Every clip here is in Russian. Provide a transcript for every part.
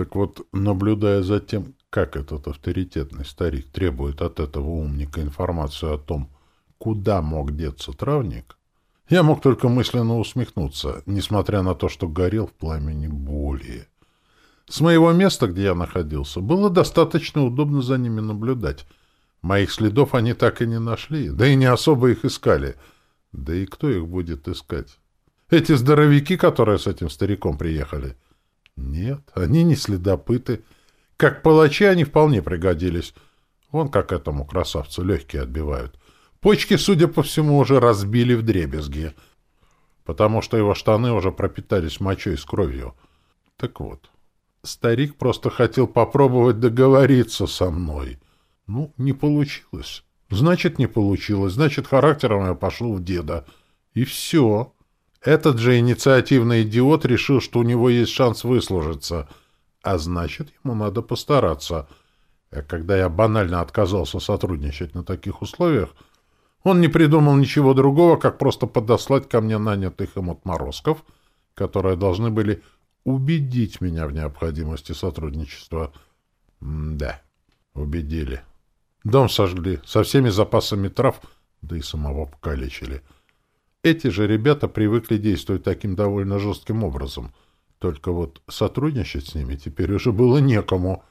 Так вот, наблюдая за тем, как этот авторитетный старик требует от этого умника информацию о том, куда мог деться травник, я мог только мысленно усмехнуться, несмотря на то, что горел в пламени боли. С моего места, где я находился, было достаточно удобно за ними наблюдать. Моих следов они так и не нашли, да и не особо их искали. Да и кто их будет искать? Эти здоровяки, которые с этим стариком приехали? Нет, они не следопыты. Как палачи они вполне пригодились. Вон как этому красавцу легкие отбивают. Почки, судя по всему, уже разбили в дребезги, потому что его штаны уже пропитались мочой с кровью. Так вот, старик просто хотел попробовать договориться со мной. Ну, не получилось. Значит, не получилось. Значит, характером я пошел в деда. И все. Этот же инициативный идиот решил, что у него есть шанс выслужиться, а значит, ему надо постараться. А когда я банально отказался сотрудничать на таких условиях, он не придумал ничего другого, как просто подослать ко мне нанятых им отморозков, которые должны были убедить меня в необходимости сотрудничества. М да, убедили. Дом сожгли со всеми запасами трав, да и самого покалечили. — эти же ребята привыкли действовать таким довольно жестким образом. Только вот сотрудничать с ними теперь уже было некому.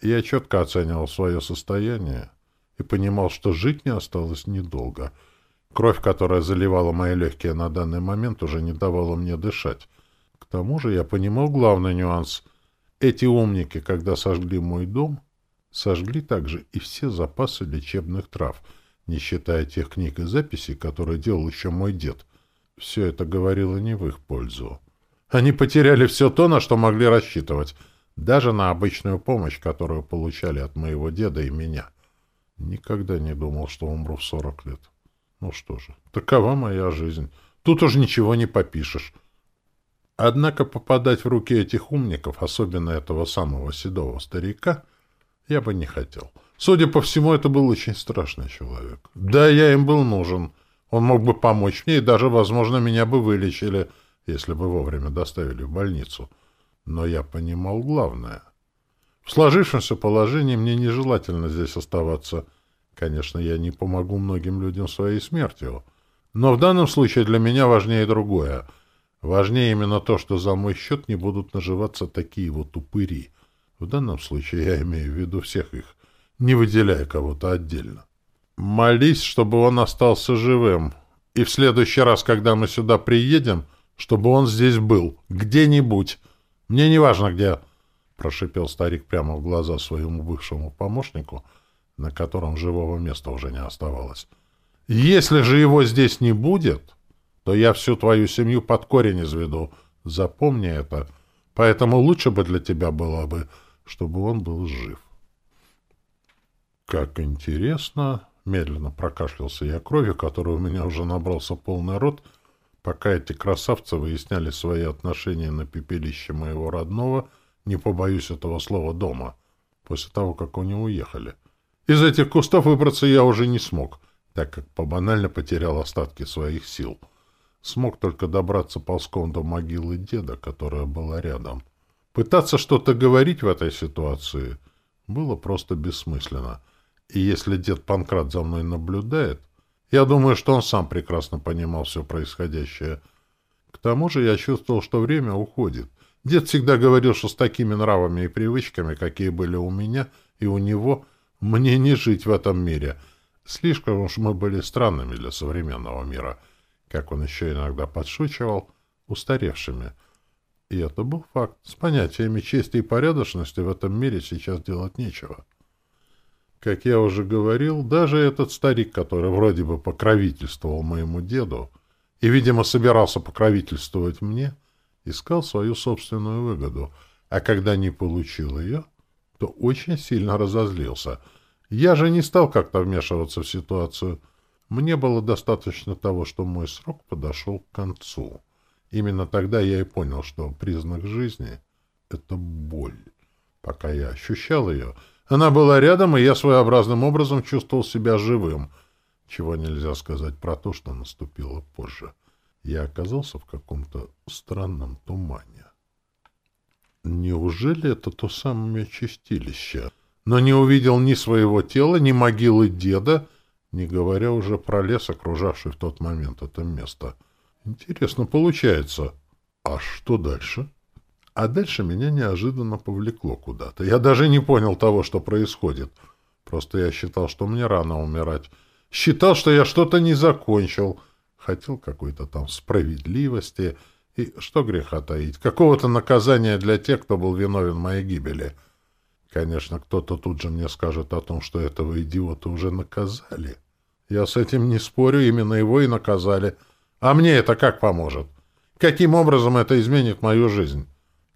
Я четко оценивал свое состояние и понимал, что жить не осталось недолго. Кровь, которая заливала мои легкие на данный момент, уже не давала мне дышать. К тому же я понимал главный нюанс. Эти умники, когда сожгли мой дом, сожгли также и все запасы лечебных трав — не считая тех книг и записей, которые делал еще мой дед. Все это говорило не в их пользу. Они потеряли все то, на что могли рассчитывать, даже на обычную помощь, которую получали от моего деда и меня. Никогда не думал, что умру в сорок лет. Ну что же, такова моя жизнь. Тут уж ничего не попишешь. Однако попадать в руки этих умников, особенно этого самого седого старика, я бы не хотел. Судя по всему, это был очень страшный человек. Да, я им был нужен. Он мог бы помочь мне, и даже, возможно, меня бы вылечили, если бы вовремя доставили в больницу. Но я понимал главное. В сложившемся положении мне нежелательно здесь оставаться. Конечно, я не помогу многим людям своей смертью. Но в данном случае для меня важнее другое. Важнее именно то, что за мой счет не будут наживаться такие вот упыри. В данном случае я имею в виду всех их не выделяя кого-то отдельно. Молись, чтобы он остался живым. И в следующий раз, когда мы сюда приедем, чтобы он здесь был. Где-нибудь. Мне не важно где. Прошипел старик прямо в глаза своему бывшему помощнику, на котором живого места уже не оставалось. Если же его здесь не будет, то я всю твою семью под корень изведу. Запомни это. Поэтому лучше бы для тебя было бы, чтобы он был жив. «Как интересно!» — медленно прокашлялся я кровью, которой у меня уже набрался полный рот, пока эти красавцы выясняли свои отношения на пепелище моего родного, не побоюсь этого слова, дома, после того, как они уехали. Из этих кустов выбраться я уже не смог, так как по-банально потерял остатки своих сил. Смог только добраться ползком до могилы деда, которая была рядом. Пытаться что-то говорить в этой ситуации было просто бессмысленно — и если дед Панкрат за мной наблюдает, я думаю, что он сам прекрасно понимал все происходящее. К тому же я чувствовал, что время уходит. Дед всегда говорил, что с такими нравами и привычками, какие были у меня и у него, мне не жить в этом мире. Слишком уж мы были странными для современного мира, как он еще иногда подшучивал, устаревшими. И это был факт. С понятиями чести и порядочности в этом мире сейчас делать нечего. Как я уже говорил, даже этот старик, который вроде бы покровительствовал моему деду и, видимо, собирался покровительствовать мне, искал свою собственную выгоду, а когда не получил ее, то очень сильно разозлился. Я же не стал как-то вмешиваться в ситуацию. Мне было достаточно того, что мой срок подошел к концу. Именно тогда я и понял, что признак жизни — это боль. Пока я ощущал ее — она была рядом, и я своеобразным образом чувствовал себя живым, чего нельзя сказать про то, что наступило позже. Я оказался в каком-то странном тумане. Неужели это то самое чистилище? Но не увидел ни своего тела, ни могилы деда, не говоря уже про лес, окружавший в тот момент это место. Интересно получается. А что дальше? А дальше меня неожиданно повлекло куда-то. Я даже не понял того, что происходит. Просто я считал, что мне рано умирать. Считал, что я что-то не закончил. Хотел какой-то там справедливости. И что греха таить? Какого-то наказания для тех, кто был виновен в моей гибели. Конечно, кто-то тут же мне скажет о том, что этого идиота уже наказали. Я с этим не спорю, именно его и наказали. А мне это как поможет? Каким образом это изменит мою жизнь?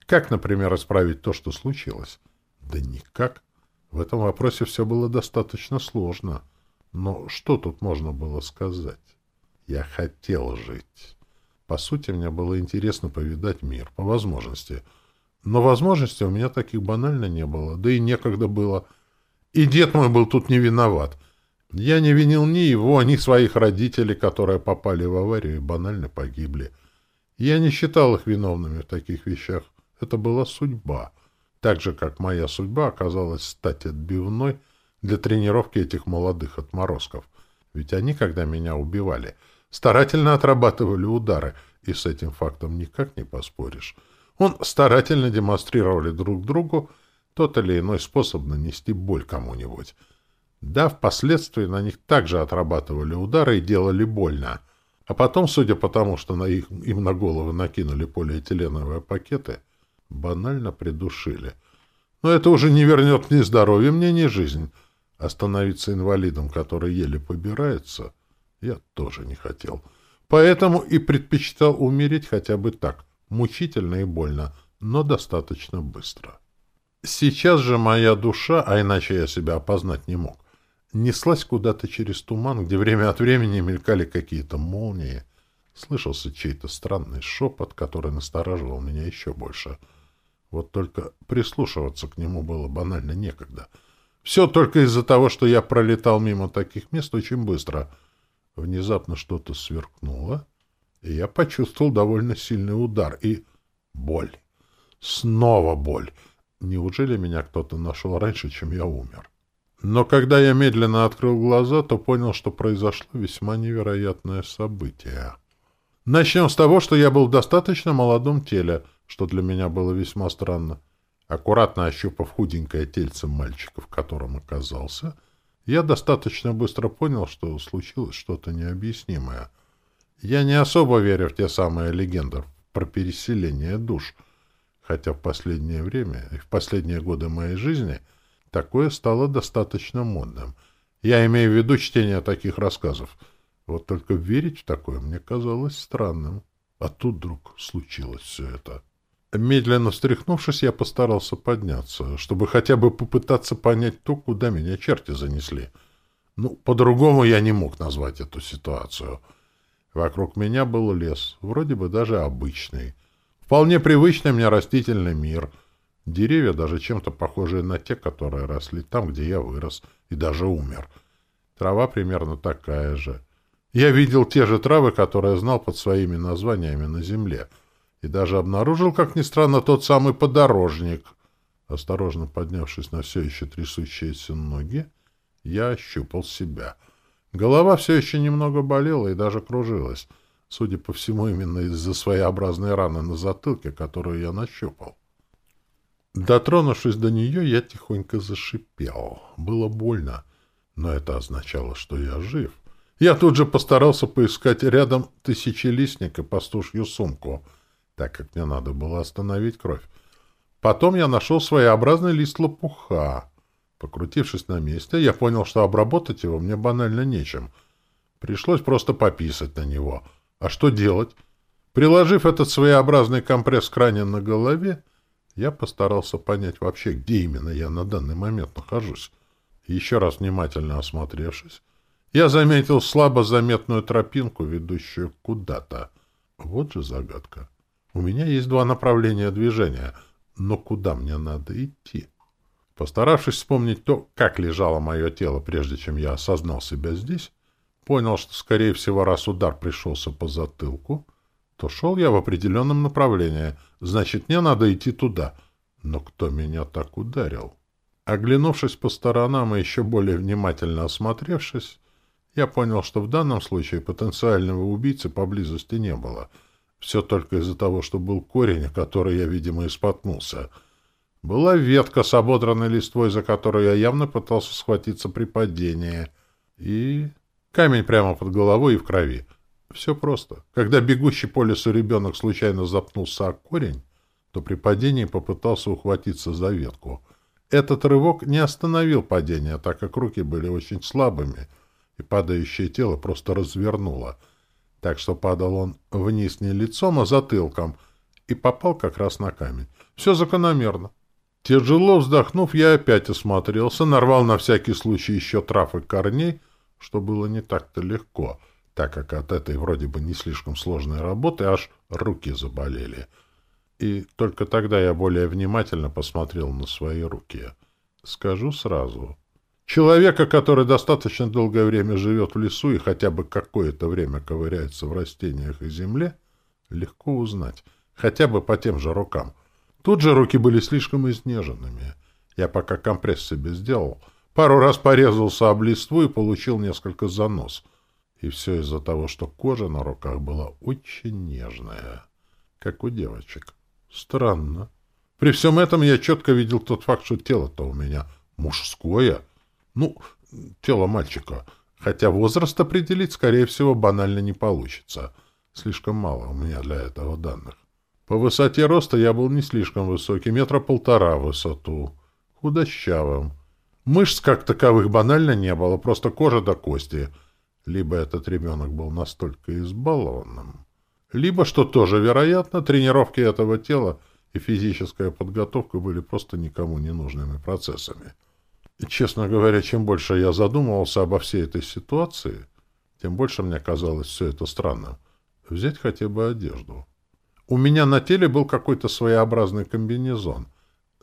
Как, например, исправить то, что случилось? Да никак. В этом вопросе все было достаточно сложно. Но что тут можно было сказать? Я хотел жить. По сути, мне было интересно повидать мир, по возможности. Но возможности у меня таких банально не было, да и некогда было. И дед мой был тут не виноват. Я не винил ни его, ни своих родителей, которые попали в аварию и банально погибли. Я не считал их виновными в таких вещах. Это была судьба. Так же, как моя судьба оказалась стать отбивной для тренировки этих молодых отморозков. Ведь они, когда меня убивали, старательно отрабатывали удары, и с этим фактом никак не поспоришь. Он старательно демонстрировали друг другу тот или иной способ нанести боль кому-нибудь. Да, впоследствии на них также отрабатывали удары и делали больно. А потом, судя по тому, что на их, им на головы накинули полиэтиленовые пакеты, банально придушили. Но это уже не вернет ни здоровье мне, ни жизнь. Остановиться инвалидом, который еле побирается, я тоже не хотел. Поэтому и предпочитал умереть хотя бы так, мучительно и больно, но достаточно быстро. Сейчас же моя душа, а иначе я себя опознать не мог, неслась куда-то через туман, где время от времени мелькали какие-то молнии. Слышался чей-то странный шепот, который настораживал меня еще больше — вот только прислушиваться к нему было банально некогда. Все только из-за того, что я пролетал мимо таких мест очень быстро. Внезапно что-то сверкнуло, и я почувствовал довольно сильный удар и боль. Снова боль. Неужели меня кто-то нашел раньше, чем я умер? Но когда я медленно открыл глаза, то понял, что произошло весьма невероятное событие. Начнем с того, что я был в достаточно молодом теле — что для меня было весьма странно. Аккуратно ощупав худенькое тельце мальчика, в котором оказался, я достаточно быстро понял, что случилось что-то необъяснимое. Я не особо верю в те самые легенды про переселение душ, хотя в последнее время и в последние годы моей жизни такое стало достаточно модным. Я имею в виду чтение таких рассказов. Вот только верить в такое мне казалось странным. А тут вдруг случилось все это. Медленно встряхнувшись, я постарался подняться, чтобы хотя бы попытаться понять то, куда меня черти занесли. Ну, по-другому я не мог назвать эту ситуацию. Вокруг меня был лес, вроде бы даже обычный. Вполне привычный мне растительный мир. Деревья даже чем-то похожие на те, которые росли там, где я вырос, и даже умер. Трава примерно такая же. Я видел те же травы, которые знал под своими названиями на земле — и даже обнаружил, как ни странно, тот самый подорожник. Осторожно поднявшись на все еще трясущиеся ноги, я ощупал себя. Голова все еще немного болела и даже кружилась, судя по всему, именно из-за своеобразной раны на затылке, которую я нащупал. Дотронувшись до нее, я тихонько зашипел. Было больно, но это означало, что я жив. Я тут же постарался поискать рядом тысячелистник пастушью сумку — так как мне надо было остановить кровь. Потом я нашел своеобразный лист лопуха. Покрутившись на месте, я понял, что обработать его мне банально нечем. Пришлось просто пописать на него. А что делать? Приложив этот своеобразный компресс к ране на голове, я постарался понять вообще, где именно я на данный момент нахожусь. Еще раз внимательно осмотревшись, я заметил слабо заметную тропинку, ведущую куда-то. Вот же загадка. У меня есть два направления движения, но куда мне надо идти? Постаравшись вспомнить то, как лежало мое тело, прежде чем я осознал себя здесь, понял, что, скорее всего, раз удар пришелся по затылку, то шел я в определенном направлении, значит, мне надо идти туда. Но кто меня так ударил? Оглянувшись по сторонам и еще более внимательно осмотревшись, я понял, что в данном случае потенциального убийцы поблизости не было. Все только из-за того, что был корень, который я, видимо, и споткнулся. Была ветка с ободранной листвой, за которую я явно пытался схватиться при падении. И камень прямо под головой и в крови. Все просто. Когда бегущий по лесу ребенок случайно запнулся о корень, то при падении попытался ухватиться за ветку — этот рывок не остановил падение, так как руки были очень слабыми, и падающее тело просто развернуло. Так что падал он вниз не лицом, а затылком, и попал как раз на камень. Все закономерно. Тяжело вздохнув, я опять осмотрелся, нарвал на всякий случай еще трав и корней, что было не так-то легко, так как от этой вроде бы не слишком сложной работы аж руки заболели — и только тогда я более внимательно посмотрел на свои руки. Скажу сразу. Человека, который достаточно долгое время живет в лесу и хотя бы какое-то время ковыряется в растениях и земле, легко узнать, хотя бы по тем же рукам. Тут же руки были слишком изнеженными. Я пока компресс себе сделал, пару раз порезался об листву и получил несколько занос. И все из-за того, что кожа на руках была очень нежная, как у девочек. Странно. При всем этом я четко видел тот факт, что тело-то у меня мужское. Ну, тело мальчика. Хотя возраст определить, скорее всего, банально не получится. Слишком мало у меня для этого данных. По высоте роста я был не слишком высокий, метра полтора в высоту. Худощавым. Мышц как таковых банально не было, просто кожа до кости. Либо этот ребенок был настолько избалованным, либо, что тоже вероятно, тренировки этого тела и физическая подготовка были просто никому не нужными процессами. Честно говоря, чем больше я задумывался обо всей этой ситуации, тем больше мне казалось все это странным. Взять хотя бы одежду. У меня на теле был какой-то своеобразный комбинезон.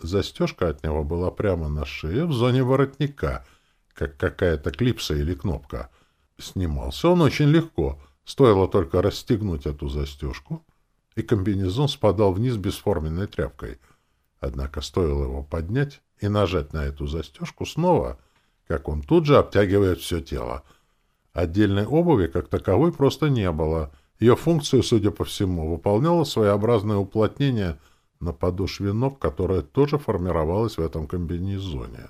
Застежка от него была прямо на шее, в зоне воротника, как какая-то клипса или кнопка. Снимался он очень легко — Стоило только расстегнуть эту застежку, и комбинезон спадал вниз бесформенной тряпкой. Однако стоило его поднять и нажать на эту застежку снова, как он тут же обтягивает все тело. Отдельной обуви как таковой просто не было. Ее функцию, судя по всему, выполняло своеобразное уплотнение на подошве ног, которое тоже формировалось в этом комбинезоне.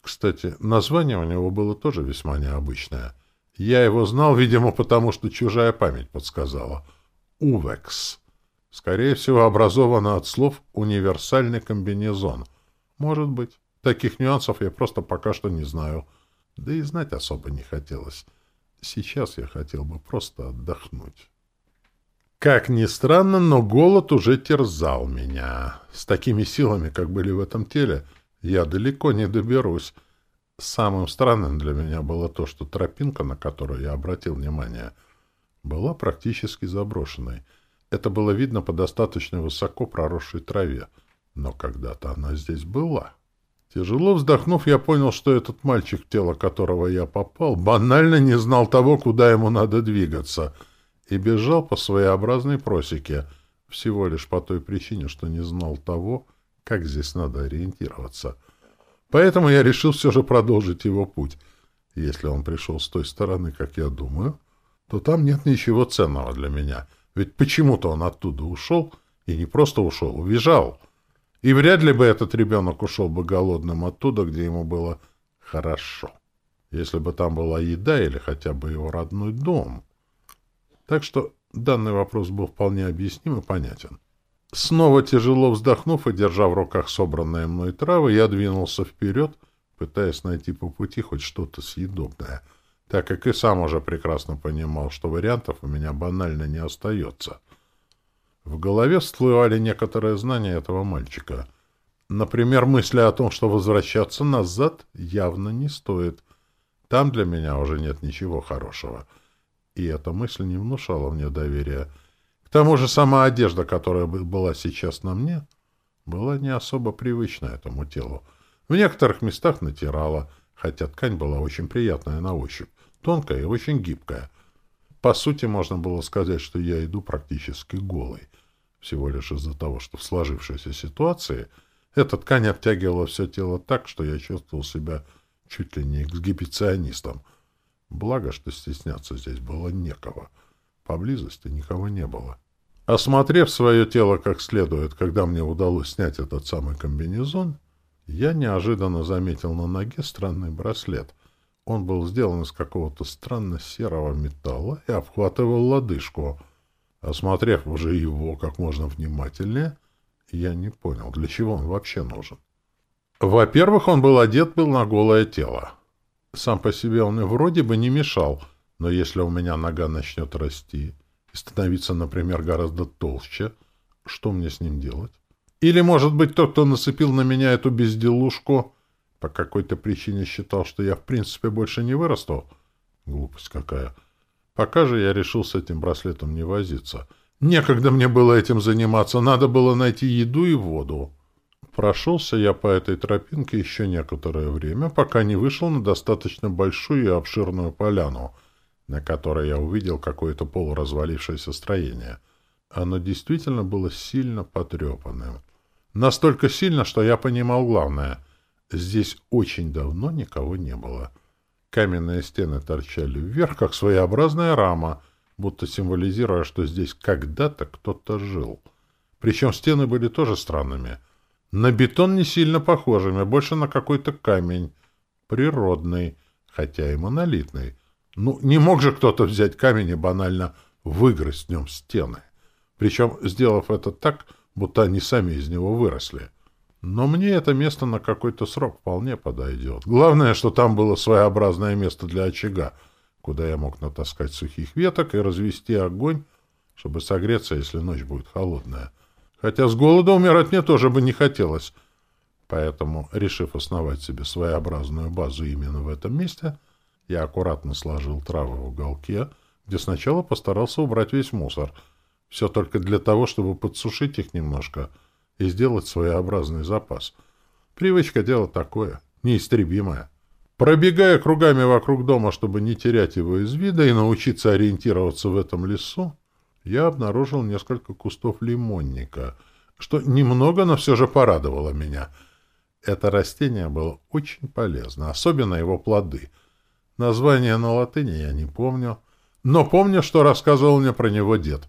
Кстати, название у него было тоже весьма необычное — я его знал, видимо, потому что чужая память подсказала. Увекс. Скорее всего, образовано от слов «универсальный комбинезон». Может быть. Таких нюансов я просто пока что не знаю. Да и знать особо не хотелось. Сейчас я хотел бы просто отдохнуть. Как ни странно, но голод уже терзал меня. С такими силами, как были в этом теле, я далеко не доберусь. Самым странным для меня было то, что тропинка, на которую я обратил внимание, была практически заброшенной. Это было видно по достаточно высоко проросшей траве. Но когда-то она здесь была. Тяжело вздохнув, я понял, что этот мальчик, тело которого я попал, банально не знал того, куда ему надо двигаться, и бежал по своеобразной просеке, всего лишь по той причине, что не знал того, как здесь надо ориентироваться — Поэтому я решил все же продолжить его путь. Если он пришел с той стороны, как я думаю, то там нет ничего ценного для меня. Ведь почему-то он оттуда ушел, и не просто ушел, убежал. И вряд ли бы этот ребенок ушел бы голодным оттуда, где ему было хорошо. Если бы там была еда или хотя бы его родной дом. Так что данный вопрос был вполне объясним и понятен. Снова тяжело вздохнув и держа в руках собранные мной травы, я двинулся вперед, пытаясь найти по пути хоть что-то съедобное, так как и сам уже прекрасно понимал, что вариантов у меня банально не остается. В голове всплывали некоторые знания этого мальчика. Например, мысли о том, что возвращаться назад явно не стоит. Там для меня уже нет ничего хорошего. И эта мысль не внушала мне доверия — к тому же сама одежда, которая была сейчас на мне, была не особо привычна этому телу. В некоторых местах натирала, хотя ткань была очень приятная на ощупь, тонкая и очень гибкая. По сути, можно было сказать, что я иду практически голый. Всего лишь из-за того, что в сложившейся ситуации Эта ткань обтягивала все тело так, что я чувствовал себя чуть ли не эксгибиционистом. Благо, что стесняться здесь было некого. Поблизости никого не было. Осмотрев свое тело как следует, когда мне удалось снять этот самый комбинезон, я неожиданно заметил на ноге странный браслет. Он был сделан из какого-то странно серого металла и обхватывал лодыжку. Осмотрев уже его как можно внимательнее, я не понял, для чего он вообще нужен. Во-первых, он был одет был на голое тело. Сам по себе он и вроде бы не мешал, но если у меня нога начнет расти и становиться, например, гораздо толще, что мне с ним делать? Или, может быть, тот, кто насыпил на меня эту безделушку, по какой-то причине считал, что я в принципе больше не вырасту? Глупость какая. Пока же я решил с этим браслетом не возиться. Некогда мне было этим заниматься, надо было найти еду и воду. Прошелся я по этой тропинке еще некоторое время, пока не вышел на достаточно большую и обширную поляну, на которой я увидел какое-то полуразвалившееся строение. Оно действительно было сильно потрепанным. Настолько сильно, что я понимал главное. Здесь очень давно никого не было. Каменные стены торчали вверх, как своеобразная рама, будто символизируя, что здесь когда-то кто-то жил. Причем стены были тоже странными — на бетон не сильно похожими, больше на какой-то камень. Природный, хотя и монолитный. Ну, не мог же кто-то взять камень и банально выгрызть в нем стены. Причем, сделав это так, будто они сами из него выросли. Но мне это место на какой-то срок вполне подойдет. Главное, что там было своеобразное место для очага, куда я мог натаскать сухих веток и развести огонь, чтобы согреться, если ночь будет холодная. Хотя с голода умирать мне тоже бы не хотелось. Поэтому, решив основать себе своеобразную базу именно в этом месте, я аккуратно сложил травы в уголке, где сначала постарался убрать весь мусор. Все только для того, чтобы подсушить их немножко и сделать своеобразный запас. Привычка — дело такое, неистребимое. Пробегая кругами вокруг дома, чтобы не терять его из вида и научиться ориентироваться в этом лесу, я обнаружил несколько кустов лимонника, что немного, но все же порадовало меня. Это растение было очень полезно, особенно его плоды. Название на латыни я не помню, но помню, что рассказывал мне про него дед.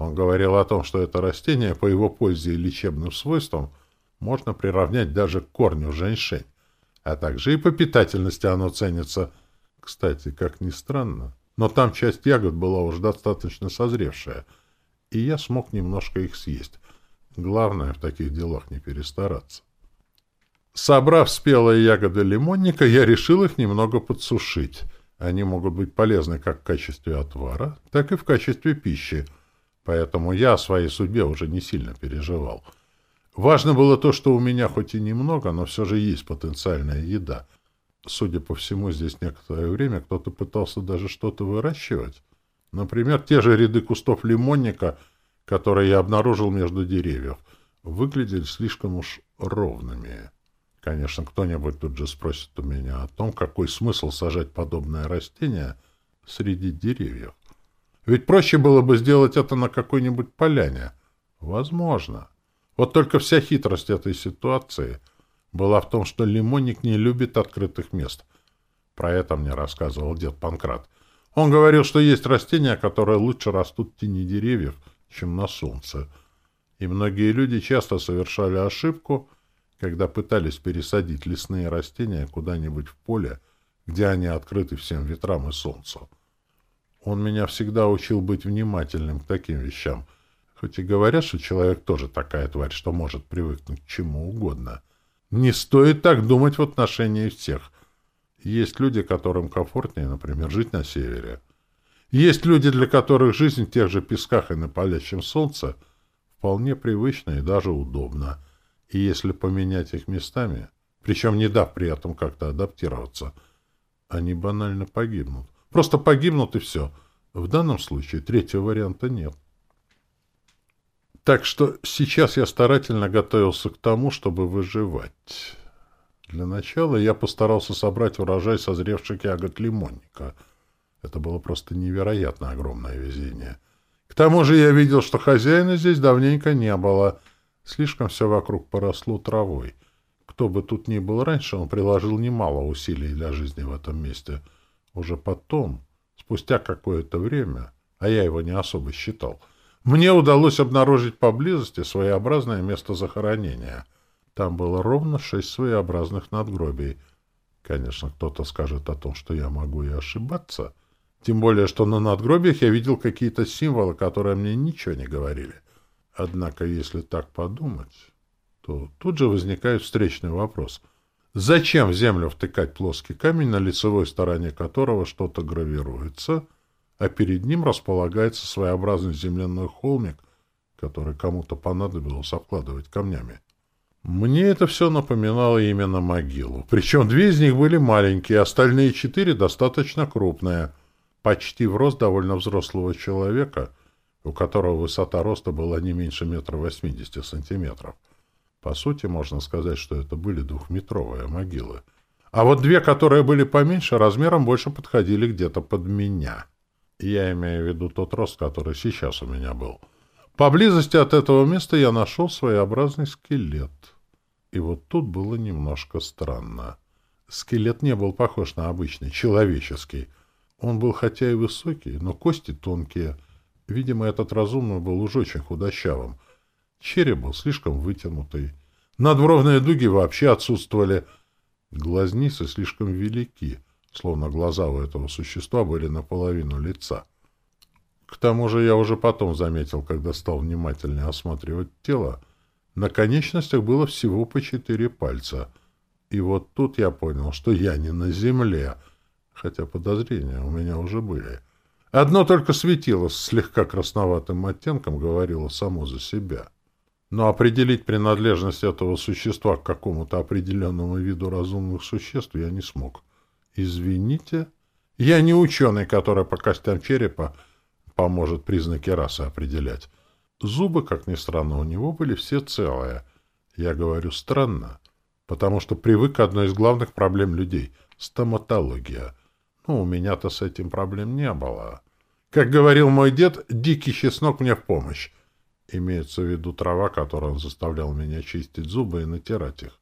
Он говорил о том, что это растение по его пользе и лечебным свойствам можно приравнять даже к корню женьшень, а также и по питательности оно ценится. Кстати, как ни странно, но там часть ягод была уже достаточно созревшая, и я смог немножко их съесть. Главное в таких делах не перестараться. Собрав спелые ягоды лимонника, я решил их немного подсушить. Они могут быть полезны как в качестве отвара, так и в качестве пищи, поэтому я о своей судьбе уже не сильно переживал. Важно было то, что у меня хоть и немного, но все же есть потенциальная еда — Судя по всему, здесь некоторое время кто-то пытался даже что-то выращивать. Например, те же ряды кустов лимонника, которые я обнаружил между деревьев, выглядели слишком уж ровными. Конечно, кто-нибудь тут же спросит у меня о том, какой смысл сажать подобное растение среди деревьев. Ведь проще было бы сделать это на какой-нибудь поляне. Возможно. Вот только вся хитрость этой ситуации была в том, что лимонник не любит открытых мест. Про это мне рассказывал дед Панкрат. Он говорил, что есть растения, которые лучше растут в тени деревьев, чем на солнце. И многие люди часто совершали ошибку, когда пытались пересадить лесные растения куда-нибудь в поле, где они открыты всем ветрам и солнцу. Он меня всегда учил быть внимательным к таким вещам, хоть и говорят, что человек тоже такая тварь, что может привыкнуть к чему угодно — не стоит так думать в отношении всех. Есть люди, которым комфортнее, например, жить на севере. Есть люди, для которых жизнь в тех же песках и на палящем солнце вполне привычна и даже удобна. И если поменять их местами, причем не дав при этом как-то адаптироваться, они банально погибнут. Просто погибнут и все. В данном случае третьего варианта нет. Так что сейчас я старательно готовился к тому, чтобы выживать. Для начала я постарался собрать урожай созревших ягод лимонника. Это было просто невероятно огромное везение. К тому же я видел, что хозяина здесь давненько не было, Слишком все вокруг поросло травой. Кто бы тут ни был раньше, он приложил немало усилий для жизни в этом месте. Уже потом, спустя какое-то время, а я его не особо считал, мне удалось обнаружить поблизости своеобразное место захоронения. Там было ровно шесть своеобразных надгробий. Конечно, кто-то скажет о том, что я могу и ошибаться. Тем более, что на надгробиях я видел какие-то символы, которые мне ничего не говорили. Однако, если так подумать, то тут же возникает встречный вопрос. Зачем в землю втыкать плоский камень, на лицевой стороне которого что-то гравируется, а перед ним располагается своеобразный земляной холмик, который кому-то понадобилось обкладывать камнями? Мне это все напоминало именно могилу. Причем две из них были маленькие, остальные четыре достаточно крупные. Почти в рост довольно взрослого человека, у которого высота роста была не меньше метра восьмидесяти сантиметров. По сути, можно сказать, что это были двухметровые могилы. А вот две, которые были поменьше, размером больше подходили где-то под меня. Я имею в виду тот рост, который сейчас у меня был. Поблизости от этого места я нашел своеобразный скелет. И вот тут было немножко странно. Скелет не был похож на обычный, человеческий. Он был хотя и высокий, но кости тонкие. Видимо, этот разумный был уж очень худощавым — Череп был слишком вытянутый. Надбровные дуги вообще отсутствовали. Глазницы слишком велики, словно глаза у этого существа были наполовину лица. К тому же я уже потом заметил, когда стал внимательнее осматривать тело, на конечностях было всего по четыре пальца. И вот тут я понял, что я не на земле, хотя подозрения у меня уже были. Одно только светило с слегка красноватым оттенком говорило само за себя — но определить принадлежность этого существа к какому-то определенному виду разумных существ я не смог. Извините, я не ученый, который по костям черепа поможет признаки расы определять. Зубы, как ни странно, у него были все целые. Я говорю странно, потому что привык к одной из главных проблем людей — стоматология. Ну, у меня-то с этим проблем не было. Как говорил мой дед, дикий чеснок мне в помощь. Имеется в виду трава, которой он заставлял меня чистить зубы и натирать их.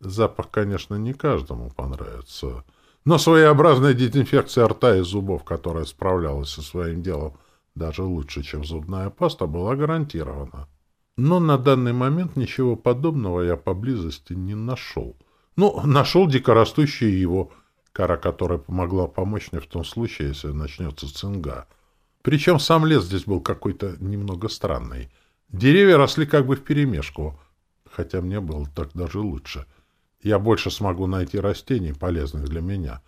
Запах, конечно, не каждому понравится, но своеобразная дезинфекция рта и зубов, которая справлялась со своим делом даже лучше, чем зубная паста, была гарантирована. Но на данный момент ничего подобного я поблизости не нашел. Ну, нашел дикорастущую его, кора которая помогла помочь мне в том случае, если начнется цинга — причем сам лес здесь был какой-то немного странный. Деревья росли как бы вперемешку, хотя мне было так даже лучше. Я больше смогу найти растений, полезных для меня.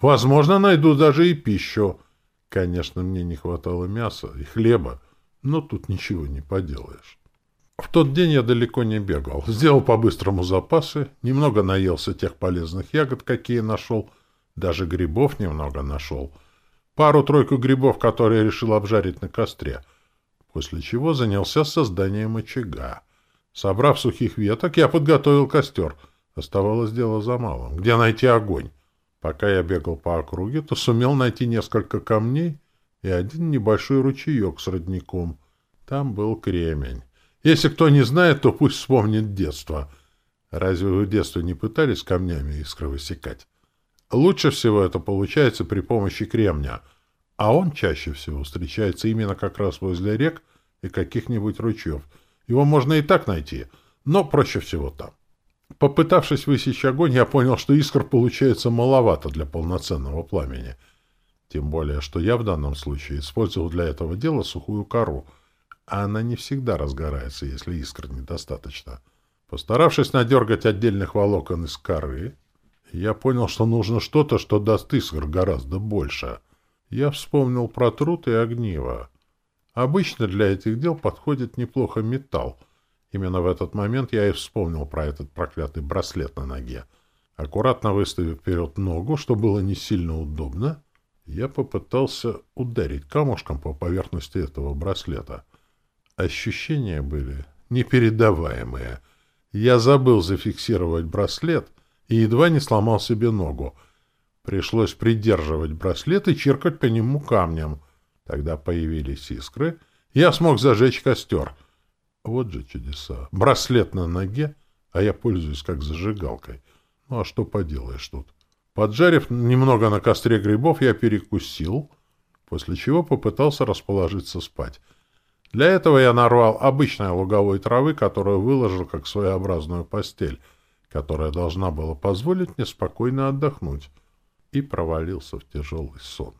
Возможно, найду даже и пищу. Конечно, мне не хватало мяса и хлеба, но тут ничего не поделаешь. В тот день я далеко не бегал. Сделал по-быстрому запасы, немного наелся тех полезных ягод, какие нашел, даже грибов немного нашел — пару-тройку грибов, которые решил обжарить на костре, после чего занялся созданием очага. Собрав сухих веток, я подготовил костер. Оставалось дело за малым. Где найти огонь? Пока я бегал по округе, то сумел найти несколько камней и один небольшой ручеек с родником. Там был кремень. Если кто не знает, то пусть вспомнит детство. Разве вы в детстве не пытались камнями искры высекать? Лучше всего это получается при помощи кремня, а он чаще всего встречается именно как раз возле рек и каких-нибудь ручьев. Его можно и так найти, но проще всего там. Попытавшись высечь огонь, я понял, что искр получается маловато для полноценного пламени. Тем более, что я в данном случае использовал для этого дела сухую кору, а она не всегда разгорается, если искр недостаточно. Постаравшись надергать отдельных волокон из коры, я понял, что нужно что-то, что даст искр гораздо больше. Я вспомнил про труд и огниво. Обычно для этих дел подходит неплохо металл. Именно в этот момент я и вспомнил про этот проклятый браслет на ноге. Аккуратно выставив вперед ногу, что было не сильно удобно, я попытался ударить камушком по поверхности этого браслета. Ощущения были непередаваемые. Я забыл зафиксировать браслет — и едва не сломал себе ногу. Пришлось придерживать браслет и черкать по нему камнем. Тогда появились искры, я смог зажечь костер. Вот же чудеса. Браслет на ноге, а я пользуюсь как зажигалкой. Ну а что поделаешь тут? Поджарив немного на костре грибов, я перекусил, после чего попытался расположиться спать. Для этого я нарвал обычной луговой травы, которую выложил как своеобразную постель, которая должна была позволить мне спокойно отдохнуть, и провалился в тяжелый сон.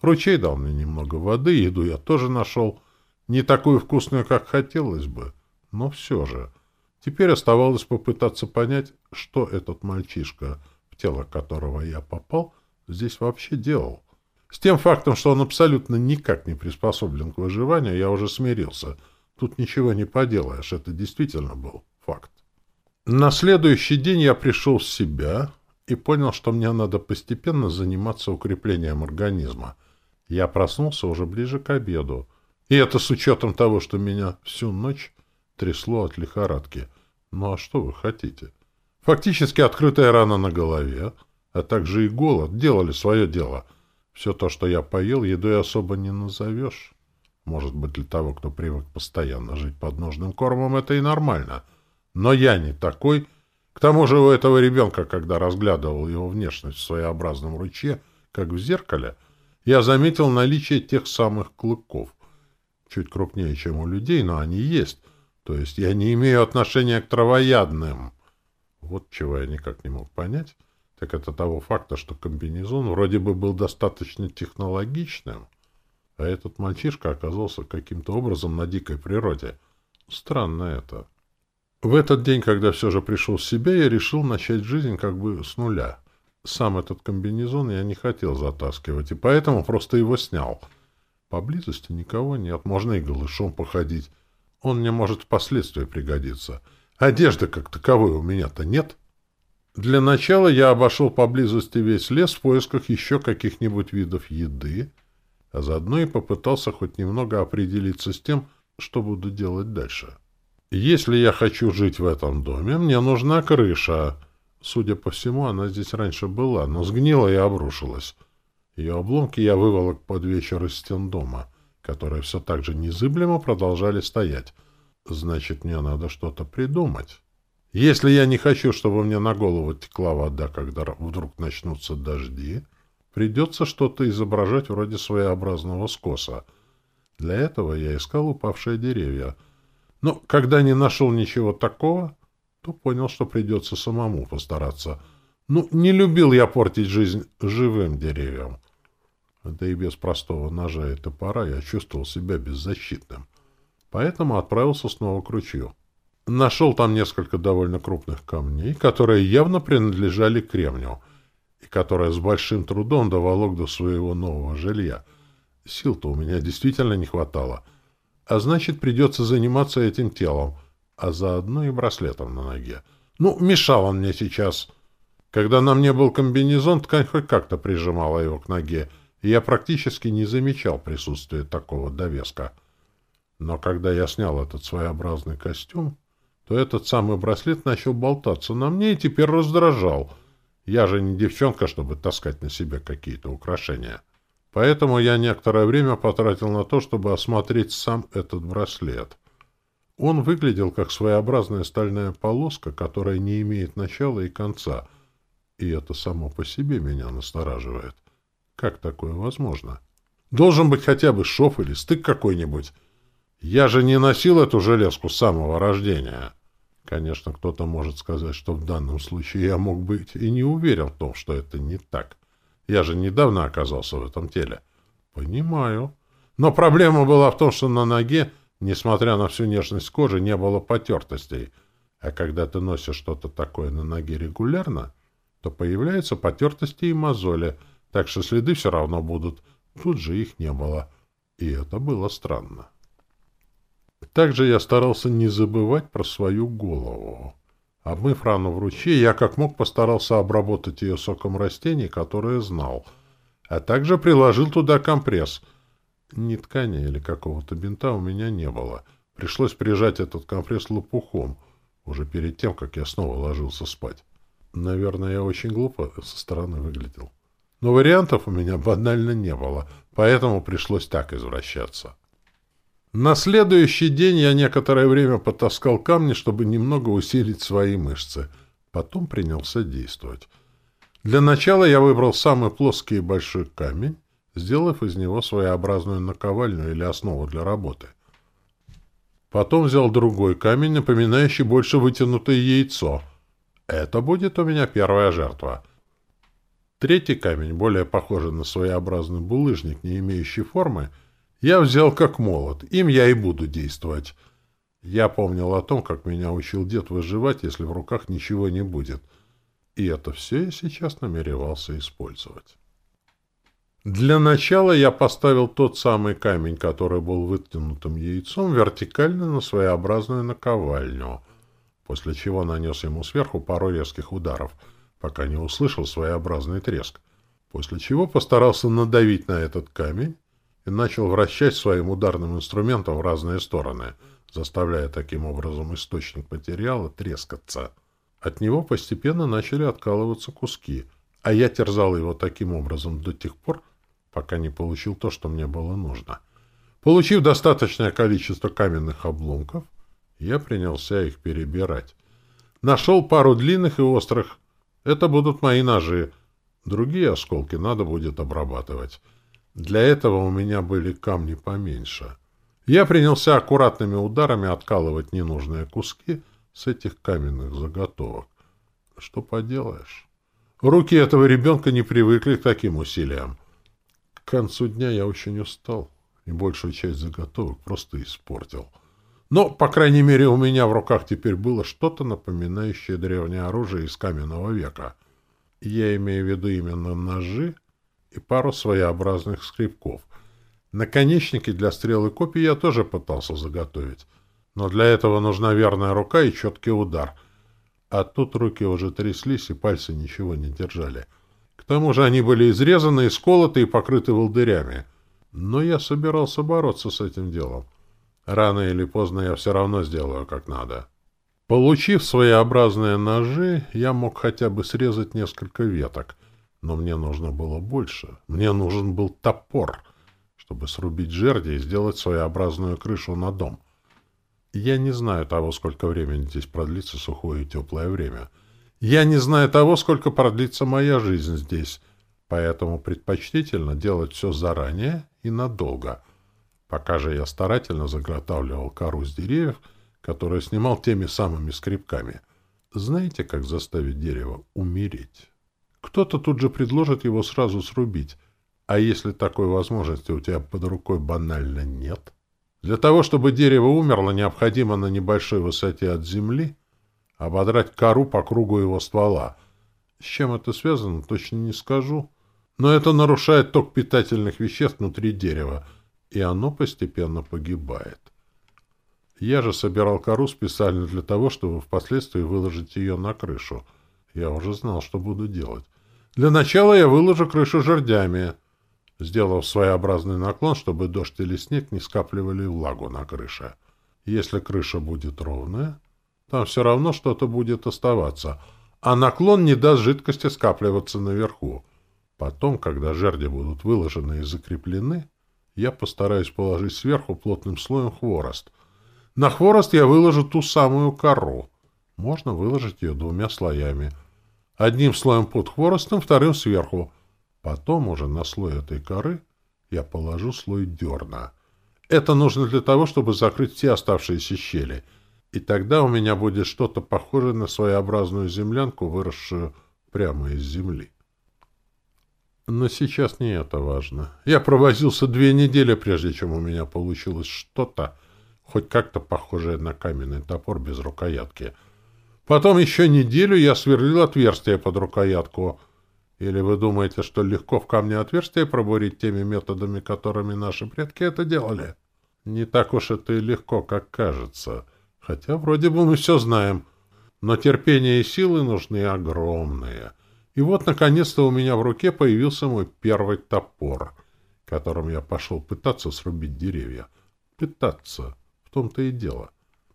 Ручей дал мне немного воды, еду я тоже нашел, не такую вкусную, как хотелось бы, но все же. Теперь оставалось попытаться понять, что этот мальчишка, в тело которого я попал, здесь вообще делал. С тем фактом, что он абсолютно никак не приспособлен к выживанию, я уже смирился. Тут ничего не поделаешь, это действительно был факт. На следующий день я пришел в себя и понял, что мне надо постепенно заниматься укреплением организма. Я проснулся уже ближе к обеду. И это с учетом того, что меня всю ночь трясло от лихорадки. Ну а что вы хотите? Фактически открытая рана на голове, а также и голод делали свое дело — все то, что я поел, едой особо не назовешь. Может быть, для того, кто привык постоянно жить под нужным кормом, это и нормально. Но я не такой. К тому же у этого ребенка, когда разглядывал его внешность в своеобразном ручье, как в зеркале, я заметил наличие тех самых клыков. Чуть крупнее, чем у людей, но они есть. То есть я не имею отношения к травоядным. Вот чего я никак не мог понять так это того факта, что комбинезон вроде бы был достаточно технологичным, а этот мальчишка оказался каким-то образом на дикой природе. Странно это. В этот день, когда все же пришел в себя, я решил начать жизнь как бы с нуля. Сам этот комбинезон я не хотел затаскивать, и поэтому просто его снял. Поблизости никого нет, можно и голышом походить. Он мне может впоследствии пригодиться. Одежды как таковой у меня-то нет. — для начала я обошел поблизости весь лес в поисках еще каких-нибудь видов еды, а заодно и попытался хоть немного определиться с тем, что буду делать дальше. Если я хочу жить в этом доме, мне нужна крыша. Судя по всему, она здесь раньше была, но сгнила и обрушилась. Ее обломки я выволок под вечер из стен дома, которые все так же незыблемо продолжали стоять. Значит, мне надо что-то придумать. Если я не хочу, чтобы мне на голову текла вода, когда вдруг начнутся дожди, придется что-то изображать вроде своеобразного скоса. Для этого я искал упавшие деревья. Но когда не нашел ничего такого, то понял, что придется самому постараться. Ну, не любил я портить жизнь живым деревьям. Да и без простого ножа и топора я чувствовал себя беззащитным. Поэтому отправился снова к ручью. Нашел там несколько довольно крупных камней, которые явно принадлежали кремню, и которые с большим трудом доволок до своего нового жилья. Сил-то у меня действительно не хватало. А значит, придется заниматься этим телом, а заодно и браслетом на ноге. Ну, мешал он мне сейчас. Когда на мне был комбинезон, ткань хоть как-то прижимала его к ноге, и я практически не замечал присутствия такого довеска. Но когда я снял этот своеобразный костюм, то этот самый браслет начал болтаться на мне и теперь раздражал. Я же не девчонка, чтобы таскать на себе какие-то украшения. Поэтому я некоторое время потратил на то, чтобы осмотреть сам этот браслет. Он выглядел как своеобразная стальная полоска, которая не имеет начала и конца. И это само по себе меня настораживает. Как такое возможно? Должен быть хотя бы шов или стык какой-нибудь. Я же не носил эту железку с самого рождения. Конечно, кто-то может сказать, что в данном случае я мог быть и не уверен в том, что это не так. Я же недавно оказался в этом теле. Понимаю. Но проблема была в том, что на ноге, несмотря на всю нежность кожи, не было потертостей. А когда ты носишь что-то такое на ноге регулярно, то появляются потертости и мозоли, так что следы все равно будут. Тут же их не было. И это было странно. Также я старался не забывать про свою голову. Обмыв рану в ручье, я как мог постарался обработать ее соком растений, которые знал, а также приложил туда компресс. Ни ткани или какого-то бинта у меня не было. Пришлось прижать этот компресс лопухом, уже перед тем, как я снова ложился спать. Наверное, я очень глупо со стороны выглядел. Но вариантов у меня банально не было, поэтому пришлось так извращаться. На следующий день я некоторое время потаскал камни, чтобы немного усилить свои мышцы. Потом принялся действовать. Для начала я выбрал самый плоский и большой камень, сделав из него своеобразную наковальню или основу для работы. Потом взял другой камень, напоминающий больше вытянутое яйцо. Это будет у меня первая жертва. Третий камень, более похожий на своеобразный булыжник, не имеющий формы, я взял как молот. Им я и буду действовать. Я помнил о том, как меня учил дед выживать, если в руках ничего не будет. И это все я сейчас намеревался использовать. Для начала я поставил тот самый камень, который был вытянутым яйцом, вертикально на своеобразную наковальню, после чего нанес ему сверху пару резких ударов, пока не услышал своеобразный треск, после чего постарался надавить на этот камень и начал вращать своим ударным инструментом в разные стороны, заставляя таким образом источник материала трескаться. От него постепенно начали откалываться куски, а я терзал его таким образом до тех пор, пока не получил то, что мне было нужно. Получив достаточное количество каменных обломков, я принялся их перебирать. Нашел пару длинных и острых. Это будут мои ножи. Другие осколки надо будет обрабатывать. Для этого у меня были камни поменьше. Я принялся аккуратными ударами откалывать ненужные куски с этих каменных заготовок. Что поделаешь? Руки этого ребенка не привыкли к таким усилиям. К концу дня я очень устал и большую часть заготовок просто испортил. Но, по крайней мере, у меня в руках теперь было что-то напоминающее древнее оружие из каменного века. Я имею в виду именно ножи и пару своеобразных скребков. Наконечники для стрел и копий я тоже пытался заготовить. Но для этого нужна верная рука и четкий удар. А тут руки уже тряслись, и пальцы ничего не держали. — к тому же они были изрезаны, исколоты и покрыты волдырями. Но я собирался бороться с этим делом. Рано или поздно я все равно сделаю как надо. Получив своеобразные ножи, я мог хотя бы срезать несколько веток. Но мне нужно было больше. Мне нужен был топор, чтобы срубить жерди и сделать своеобразную крышу на дом. Я не знаю того, сколько времени здесь продлится сухое и теплое время — я не знаю того, сколько продлится моя жизнь здесь, поэтому предпочтительно делать все заранее и надолго. Пока же я старательно заготавливал кору с деревьев, которую снимал теми самыми скребками. Знаете, как заставить дерево умереть? Кто-то тут же предложит его сразу срубить, а если такой возможности у тебя под рукой банально нет? Для того, чтобы дерево умерло, необходимо на небольшой высоте от земли ободрать кору по кругу его ствола. С чем это связано, точно не скажу. Но это нарушает ток питательных веществ внутри дерева, и оно постепенно погибает. Я же собирал кору специально для того, чтобы впоследствии выложить ее на крышу. Я уже знал, что буду делать. Для начала я выложу крышу жердями, сделав своеобразный наклон, чтобы дождь или снег не скапливали влагу на крыше. Если крыша будет ровная, там все равно что-то будет оставаться, а наклон не даст жидкости скапливаться наверху. Потом, когда жерди будут выложены и закреплены, я постараюсь положить сверху плотным слоем хворост. На хворост я выложу ту самую кору. Можно выложить ее двумя слоями. Одним слоем под хворостом, вторым сверху. Потом уже на слой этой коры я положу слой дерна. Это нужно для того, чтобы закрыть все оставшиеся щели — и тогда у меня будет что-то похожее на своеобразную землянку, выросшую прямо из земли. Но сейчас не это важно. Я провозился две недели, прежде чем у меня получилось что-то, хоть как-то похожее на каменный топор без рукоятки. Потом еще неделю я сверлил отверстие под рукоятку. Или вы думаете, что легко в камне отверстие пробурить теми методами, которыми наши предки это делали? Не так уж это и легко, как кажется. — Хотя вроде бы мы все знаем. Но терпение и силы нужны огромные. И вот, наконец-то, у меня в руке появился мой первый топор, которым я пошел пытаться срубить деревья. Пытаться. В том-то и дело.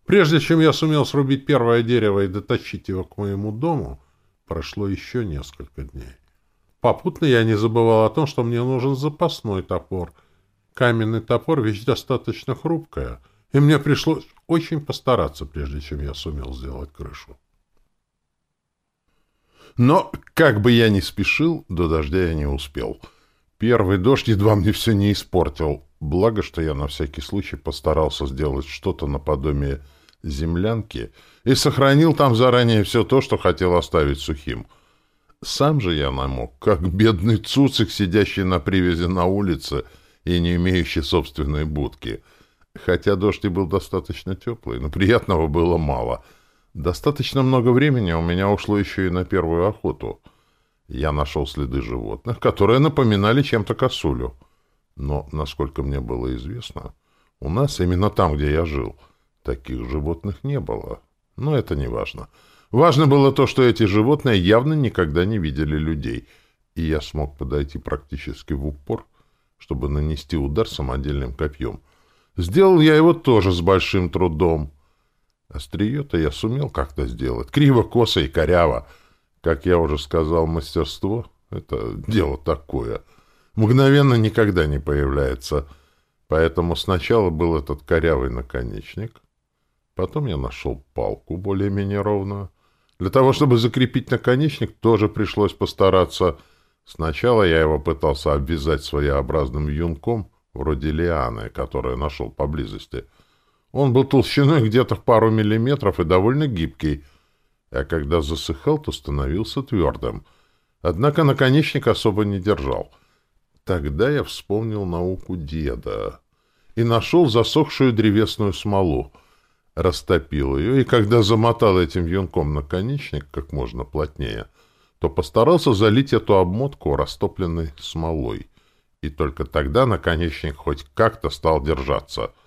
Прежде чем я сумел срубить первое дерево и дотащить его к моему дому, прошло еще несколько дней. Попутно я не забывал о том, что мне нужен запасной топор. Каменный топор — вещь достаточно хрупкая, и мне пришлось очень постараться, прежде чем я сумел сделать крышу. Но, как бы я ни спешил, до дождя я не успел. Первый дождь едва мне все не испортил. Благо, что я на всякий случай постарался сделать что-то наподобие землянки и сохранил там заранее все то, что хотел оставить сухим. Сам же я намок, как бедный цуцик, сидящий на привязи на улице и не имеющий собственной будки. Хотя дождь и был достаточно теплый, но приятного было мало — Достаточно много времени у меня ушло еще и на первую охоту. Я нашел следы животных, которые напоминали чем-то косулю. Но, насколько мне было известно, у нас, именно там, где я жил, таких животных не было. Но это не важно. Важно было то, что эти животные явно никогда не видели людей, и я смог подойти практически в упор, чтобы нанести удар самодельным копьем. Сделал я его тоже с большим трудом — Острие-то я сумел как-то сделать. Криво, косо и коряво. Как я уже сказал, мастерство — это дело такое. Мгновенно никогда не появляется. Поэтому сначала был этот корявый наконечник. Потом я нашел палку более-менее ровную. Для того, чтобы закрепить наконечник, тоже пришлось постараться. Сначала я его пытался обвязать своеобразным юнком, вроде лианы, которую нашел поблизости — он был толщиной где-то в пару миллиметров и довольно гибкий, а когда засыхал, то становился твердым. Однако наконечник особо не держал. Тогда я вспомнил науку деда и нашел засохшую древесную смолу, растопил ее, и когда замотал этим юнком наконечник как можно плотнее, то постарался залить эту обмотку растопленной смолой. И только тогда наконечник хоть как-то стал держаться —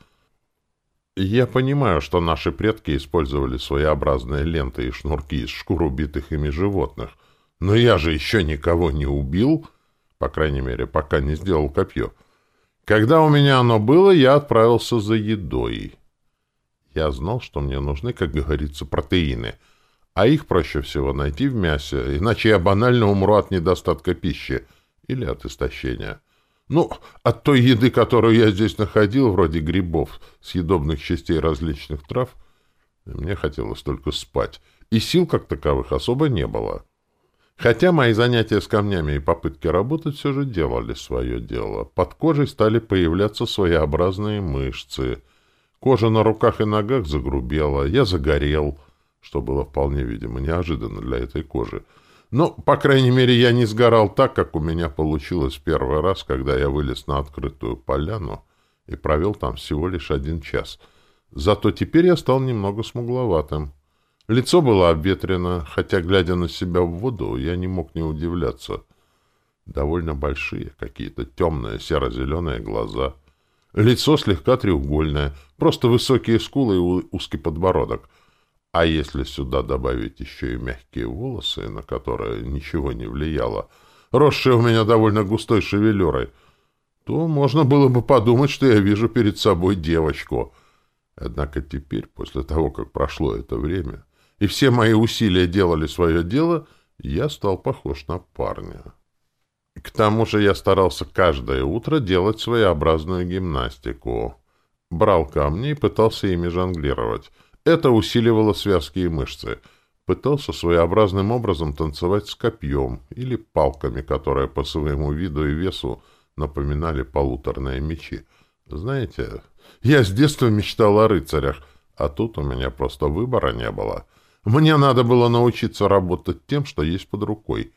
я понимаю, что наши предки использовали своеобразные ленты и шнурки из шкур убитых ими животных, но я же еще никого не убил, по крайней мере, пока не сделал копье. Когда у меня оно было, я отправился за едой. Я знал, что мне нужны, как говорится, протеины, а их проще всего найти в мясе, иначе я банально умру от недостатка пищи или от истощения. Ну, от той еды, которую я здесь находил, вроде грибов, съедобных частей различных трав, мне хотелось только спать, и сил как таковых особо не было. Хотя мои занятия с камнями и попытки работать все же делали свое дело. Под кожей стали появляться своеобразные мышцы. Кожа на руках и ногах загрубела, я загорел, что было вполне, видимо, неожиданно для этой кожи. Ну, по крайней мере, я не сгорал так, как у меня получилось первый раз, когда я вылез на открытую поляну и провел там всего лишь один час. Зато теперь я стал немного смугловатым. Лицо было обветрено, хотя, глядя на себя в воду, я не мог не удивляться. Довольно большие, какие-то темные серо-зеленые глаза. Лицо слегка треугольное, просто высокие скулы и узкий подбородок — а если сюда добавить еще и мягкие волосы, на которые ничего не влияло, росшие у меня довольно густой шевелюрой, то можно было бы подумать, что я вижу перед собой девочку. Однако теперь, после того, как прошло это время, и все мои усилия делали свое дело, я стал похож на парня. К тому же я старался каждое утро делать своеобразную гимнастику. Брал камни и пытался ими жонглировать — это усиливало связки и мышцы. Пытался своеобразным образом танцевать с копьем или палками, которые по своему виду и весу напоминали полуторные мечи. Знаете, я с детства мечтал о рыцарях, а тут у меня просто выбора не было. Мне надо было научиться работать тем, что есть под рукой.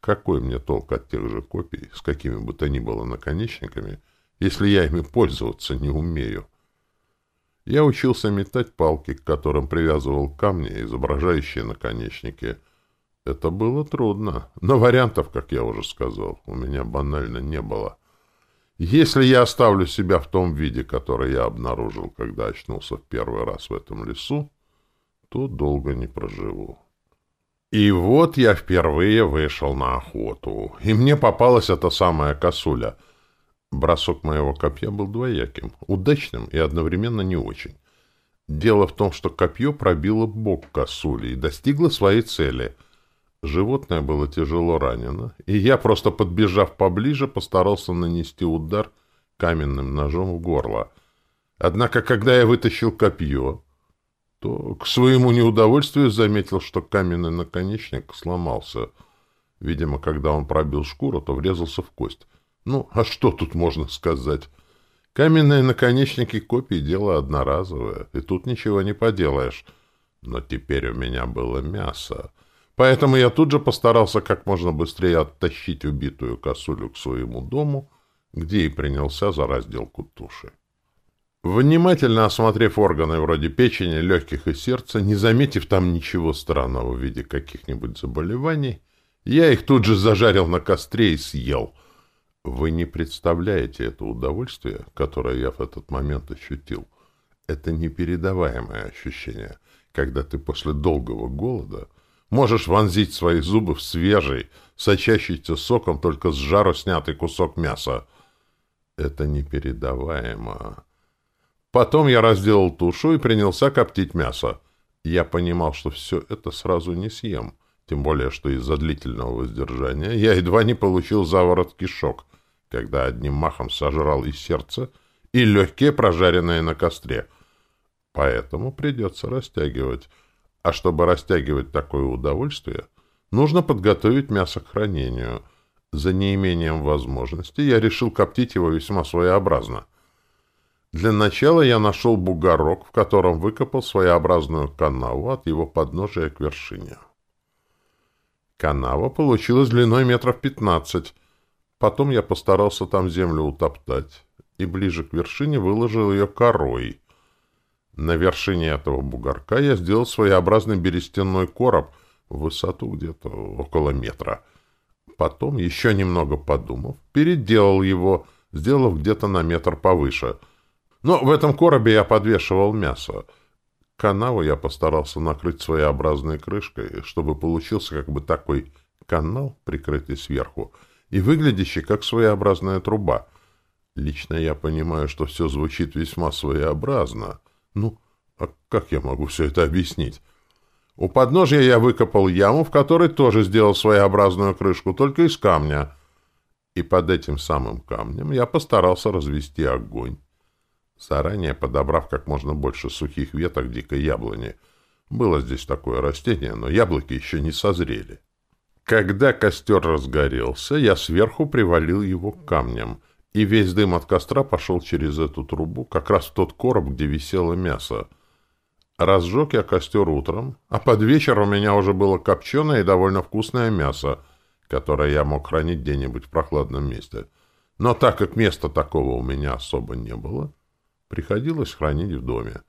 Какой мне толк от тех же копий, с какими бы то ни было наконечниками, если я ими пользоваться не умею? Я учился метать палки, к которым привязывал камни, изображающие наконечники. Это было трудно, но вариантов, как я уже сказал, у меня банально не было. Если я оставлю себя в том виде, который я обнаружил, когда очнулся в первый раз в этом лесу, то долго не проживу. И вот я впервые вышел на охоту, и мне попалась эта самая косуля — Бросок моего копья был двояким, удачным и одновременно не очень. Дело в том, что копье пробило бок косули и достигло своей цели. Животное было тяжело ранено, и я, просто подбежав поближе, постарался нанести удар каменным ножом в горло. Однако, когда я вытащил копье, то к своему неудовольствию заметил, что каменный наконечник сломался. Видимо, когда он пробил шкуру, то врезался в кость. Ну, а что тут можно сказать? Каменные наконечники копий — дело одноразовое, и тут ничего не поделаешь. Но теперь у меня было мясо. Поэтому я тут же постарался как можно быстрее оттащить убитую косулю к своему дому, где и принялся за разделку туши. Внимательно осмотрев органы вроде печени, легких и сердца, не заметив там ничего странного в виде каких-нибудь заболеваний, я их тут же зажарил на костре и съел. Вы не представляете это удовольствие, которое я в этот момент ощутил. Это непередаваемое ощущение, когда ты после долгого голода можешь вонзить свои зубы в свежий, сочащийся соком только с жару снятый кусок мяса. Это непередаваемо. Потом я разделал тушу и принялся коптить мясо. Я понимал, что все это сразу не съем, тем более, что из-за длительного воздержания я едва не получил заворот кишок, когда одним махом сожрал и сердце, и легкие, прожаренные на костре. Поэтому придется растягивать. А чтобы растягивать такое удовольствие, нужно подготовить мясо к хранению. За неимением возможности я решил коптить его весьма своеобразно. Для начала я нашел бугорок, в котором выкопал своеобразную канаву от его подножия к вершине. Канава получилась длиной метров пятнадцать. Потом я постарался там землю утоптать и ближе к вершине выложил ее корой. На вершине этого бугорка я сделал своеобразный берестяной короб в высоту где-то около метра. Потом, еще немного подумав, переделал его, сделав где-то на метр повыше — но в этом коробе я подвешивал мясо. Канаву я постарался накрыть своеобразной крышкой, чтобы получился как бы такой канал, прикрытый сверху, и выглядящий как своеобразная труба. Лично я понимаю, что все звучит весьма своеобразно. Ну, а как я могу все это объяснить? У подножья я выкопал яму, в которой тоже сделал своеобразную крышку, только из камня. И под этим самым камнем я постарался развести огонь заранее подобрав как можно больше сухих веток дикой яблони. Было здесь такое растение, но яблоки еще не созрели. Когда костер разгорелся, я сверху привалил его к камням, и весь дым от костра пошел через эту трубу, как раз в тот короб, где висело мясо. Разжег я костер утром, а под вечер у меня уже было копченое и довольно вкусное мясо, которое я мог хранить где-нибудь в прохладном месте. Но так как места такого у меня особо не было, приходилось хранить в доме.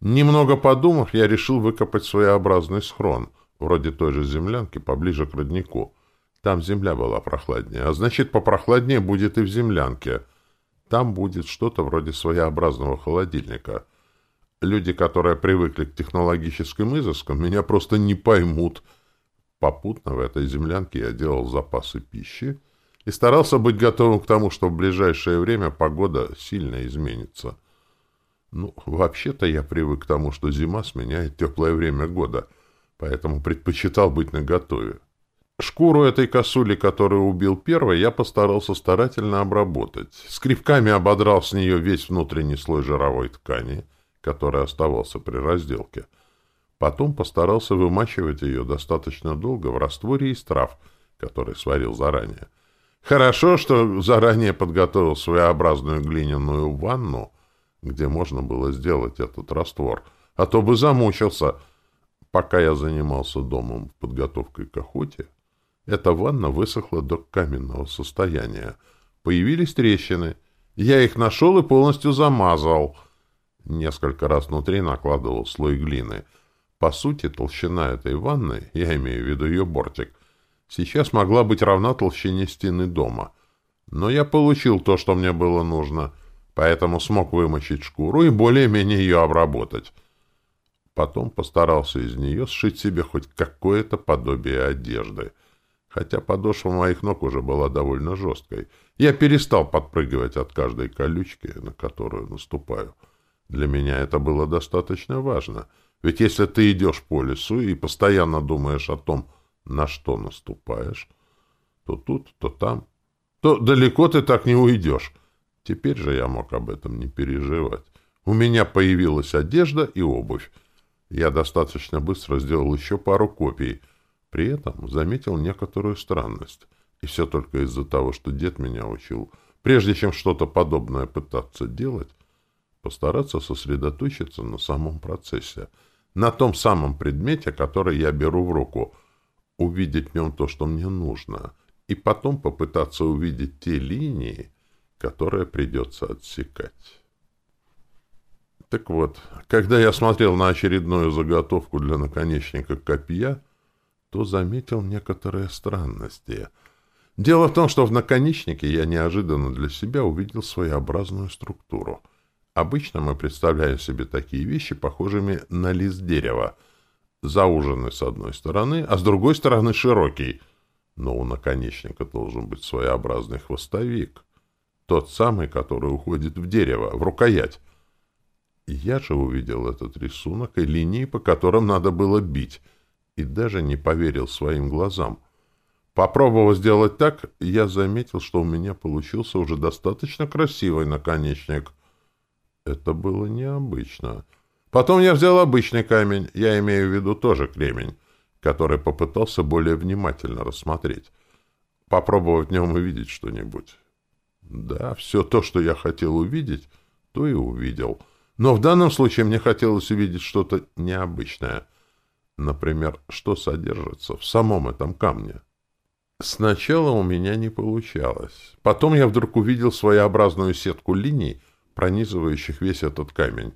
Немного подумав, я решил выкопать своеобразный схрон, вроде той же землянки, поближе к роднику. Там земля была прохладнее, а значит, попрохладнее будет и в землянке. Там будет что-то вроде своеобразного холодильника. Люди, которые привыкли к технологическим изыскам, меня просто не поймут. Попутно в этой землянке я делал запасы пищи, и старался быть готовым к тому, что в ближайшее время погода сильно изменится. Ну, вообще-то я привык к тому, что зима сменяет теплое время года, поэтому предпочитал быть наготове. Шкуру этой косули, которую убил первой, я постарался старательно обработать. Скребками ободрал с нее весь внутренний слой жировой ткани, который оставался при разделке. Потом постарался вымачивать ее достаточно долго в растворе из трав, который сварил заранее. Хорошо, что заранее подготовил своеобразную глиняную ванну, где можно было сделать этот раствор, а то бы замучился. Пока я занимался домом подготовкой к охоте, эта ванна высохла до каменного состояния. Появились трещины. Я их нашел и полностью замазал. Несколько раз внутри накладывал слой глины. По сути, толщина этой ванны, я имею в виду ее бортик, сейчас могла быть равна толщине стены дома. Но я получил то, что мне было нужно, поэтому смог вымочить шкуру и более-менее ее обработать. Потом постарался из нее сшить себе хоть какое-то подобие одежды. Хотя подошва моих ног уже была довольно жесткой. Я перестал подпрыгивать от каждой колючки, на которую наступаю. Для меня это было достаточно важно. Ведь если ты идешь по лесу и постоянно думаешь о том, на что наступаешь, то тут, то там, то далеко ты так не уйдешь. Теперь же я мог об этом не переживать. У меня появилась одежда и обувь. Я достаточно быстро сделал еще пару копий. При этом заметил некоторую странность. И все только из-за того, что дед меня учил. Прежде чем что-то подобное пытаться делать, постараться сосредоточиться на самом процессе, на том самом предмете, который я беру в руку, увидеть в нем то, что мне нужно, и потом попытаться увидеть те линии, которые придется отсекать. Так вот, когда я смотрел на очередную заготовку для наконечника копья, то заметил некоторые странности. Дело в том, что в наконечнике я неожиданно для себя увидел своеобразную структуру. Обычно мы представляем себе такие вещи похожими на лист дерева, зауженный с одной стороны, а с другой стороны широкий. Но у наконечника должен быть своеобразный хвостовик, тот самый, который уходит в дерево, в рукоять. Я же увидел этот рисунок и линии, по которым надо было бить, и даже не поверил своим глазам. Попробовав сделать так, я заметил, что у меня получился уже достаточно красивый наконечник. Это было необычно. Потом я взял обычный камень, я имею в виду тоже кремень, который попытался более внимательно рассмотреть. Попробовать в нем увидеть что-нибудь. Да, все то, что я хотел увидеть, то и увидел — но в данном случае мне хотелось увидеть что-то необычное. Например, что содержится в самом этом камне. Сначала у меня не получалось. Потом я вдруг увидел своеобразную сетку линий, пронизывающих весь этот камень,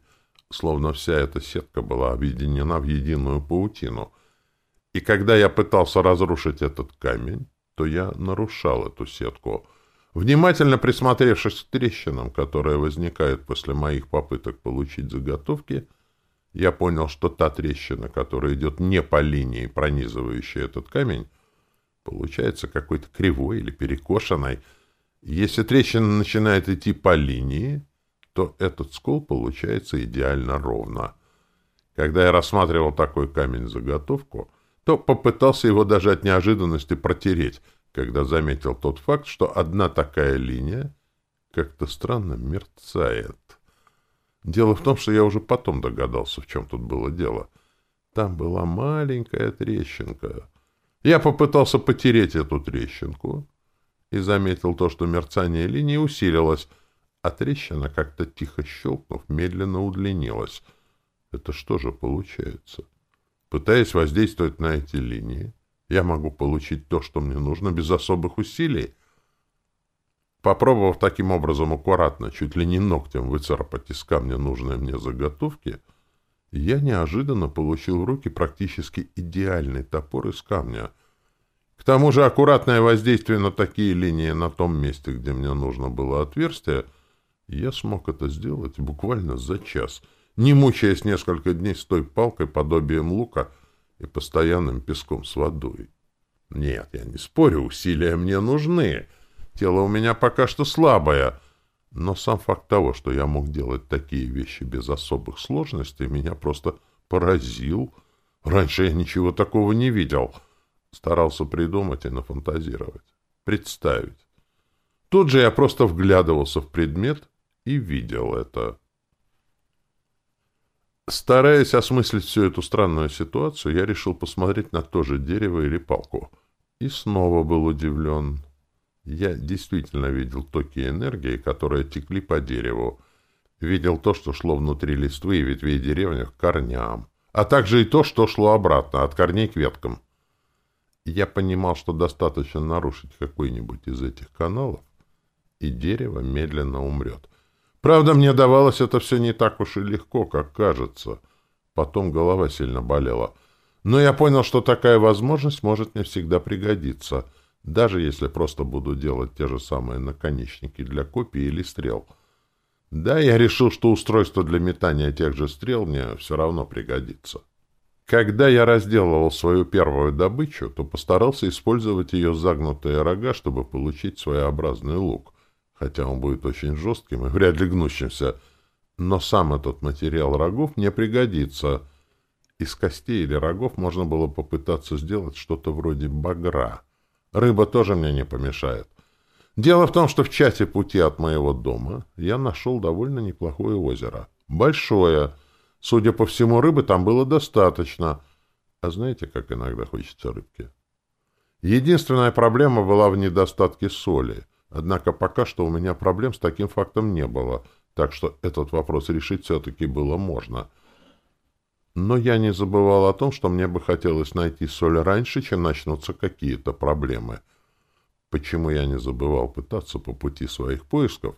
словно вся эта сетка была объединена в единую паутину. И когда я пытался разрушить этот камень, то я нарушал эту сетку — Внимательно присмотревшись к трещинам, которые возникают после моих попыток получить заготовки, я понял, что та трещина, которая идет не по линии, пронизывающей этот камень, получается какой-то кривой или перекошенной. Если трещина начинает идти по линии, то этот скол получается идеально ровно. Когда я рассматривал такой камень-заготовку, то попытался его даже от неожиданности протереть — когда заметил тот факт, что одна такая линия как-то странно мерцает. Дело в том, что я уже потом догадался, в чем тут было дело. Там была маленькая трещинка. Я попытался потереть эту трещинку и заметил то, что мерцание линии усилилось, а трещина, как-то тихо щелкнув, медленно удлинилась. Это что же получается? Пытаясь воздействовать на эти линии, я могу получить то, что мне нужно, без особых усилий. Попробовав таким образом аккуратно, чуть ли не ногтем выцарапать из камня нужные мне заготовки, я неожиданно получил в руки практически идеальный топор из камня. К тому же аккуратное воздействие на такие линии на том месте, где мне нужно было отверстие, я смог это сделать буквально за час, не мучаясь несколько дней с той палкой подобием лука — и постоянным песком с водой. Нет, я не спорю, усилия мне нужны. Тело у меня пока что слабое. Но сам факт того, что я мог делать такие вещи без особых сложностей, меня просто поразил. Раньше я ничего такого не видел. Старался придумать и нафантазировать. Представить. Тут же я просто вглядывался в предмет и видел это. Стараясь осмыслить всю эту странную ситуацию, я решил посмотреть на то же дерево или палку. И снова был удивлен. Я действительно видел токи энергии, которые текли по дереву. Видел то, что шло внутри листвы и ветвей деревьев к корням, а также и то, что шло обратно, от корней к веткам. Я понимал, что достаточно нарушить какой-нибудь из этих каналов, и дерево медленно умрет. Правда, мне давалось это все не так уж и легко, как кажется. Потом голова сильно болела. Но я понял, что такая возможность может мне всегда пригодиться, даже если просто буду делать те же самые наконечники для копий или стрел. Да, я решил, что устройство для метания тех же стрел мне все равно пригодится. Когда я разделывал свою первую добычу, то постарался использовать ее загнутые рога, чтобы получить своеобразный лук — хотя он будет очень жестким и вряд ли гнущимся, но сам этот материал рогов мне пригодится. Из костей или рогов можно было попытаться сделать что-то вроде багра. Рыба тоже мне не помешает. Дело в том, что в часе пути от моего дома я нашел довольно неплохое озеро. Большое. Судя по всему, рыбы там было достаточно. А знаете, как иногда хочется рыбки? Единственная проблема была в недостатке соли. Однако пока что у меня проблем с таким фактом не было, так что этот вопрос решить все-таки было можно. Но я не забывал о том, что мне бы хотелось найти соль раньше, чем начнутся какие-то проблемы — Почему я не забывал пытаться по пути своих поисков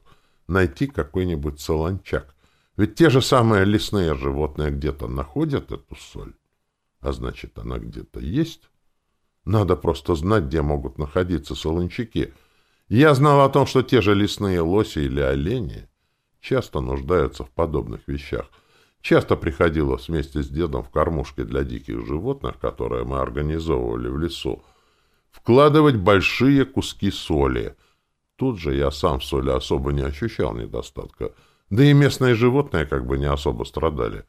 найти какой-нибудь солончак? Ведь те же самые лесные животные где-то находят эту соль. А значит, она где-то есть. Надо просто знать, где могут находиться солончаки. Я знал о том, что те же лесные лоси или олени часто нуждаются в подобных вещах. Часто приходилось вместе с дедом в кормушке для диких животных, которые мы организовывали в лесу, вкладывать большие куски соли. Тут же я сам в соли особо не ощущал недостатка, да и местные животные как бы не особо страдали.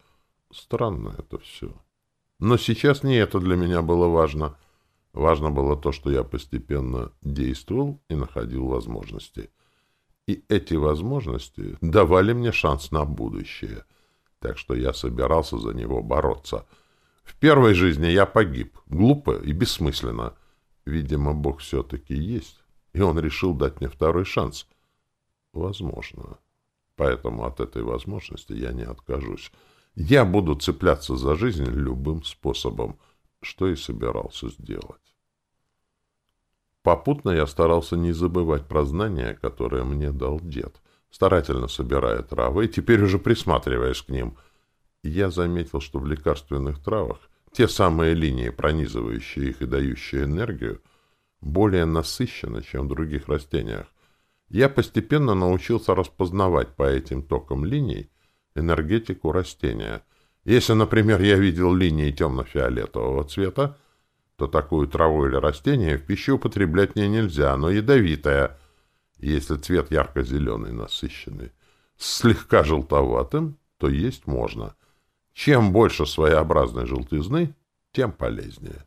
Странно это все. Но сейчас не это для меня было важно. Важно было то, что я постепенно действовал и находил возможности. И эти возможности давали мне шанс на будущее. Так что я собирался за него бороться. В первой жизни я погиб, глупо и бессмысленно. Видимо, Бог все-таки есть, и Он решил дать мне второй шанс. Возможно. Поэтому от этой возможности я не откажусь. Я буду цепляться за жизнь любым способом, что и собирался сделать. Попутно я старался не забывать про знания, которые мне дал дед, старательно собирая травы и теперь уже присматриваясь к ним. Я заметил, что в лекарственных травах те самые линии, пронизывающие их и дающие энергию, более насыщены, чем в других растениях. Я постепенно научился распознавать по этим токам линий энергетику растения. Если, например, я видел линии темно-фиолетового цвета, то такую траву или растение в пищу употреблять мне нельзя, оно ядовитое. Если цвет ярко-зеленый, насыщенный, слегка желтоватым, то есть можно — чем больше своеобразной желтизны, тем полезнее.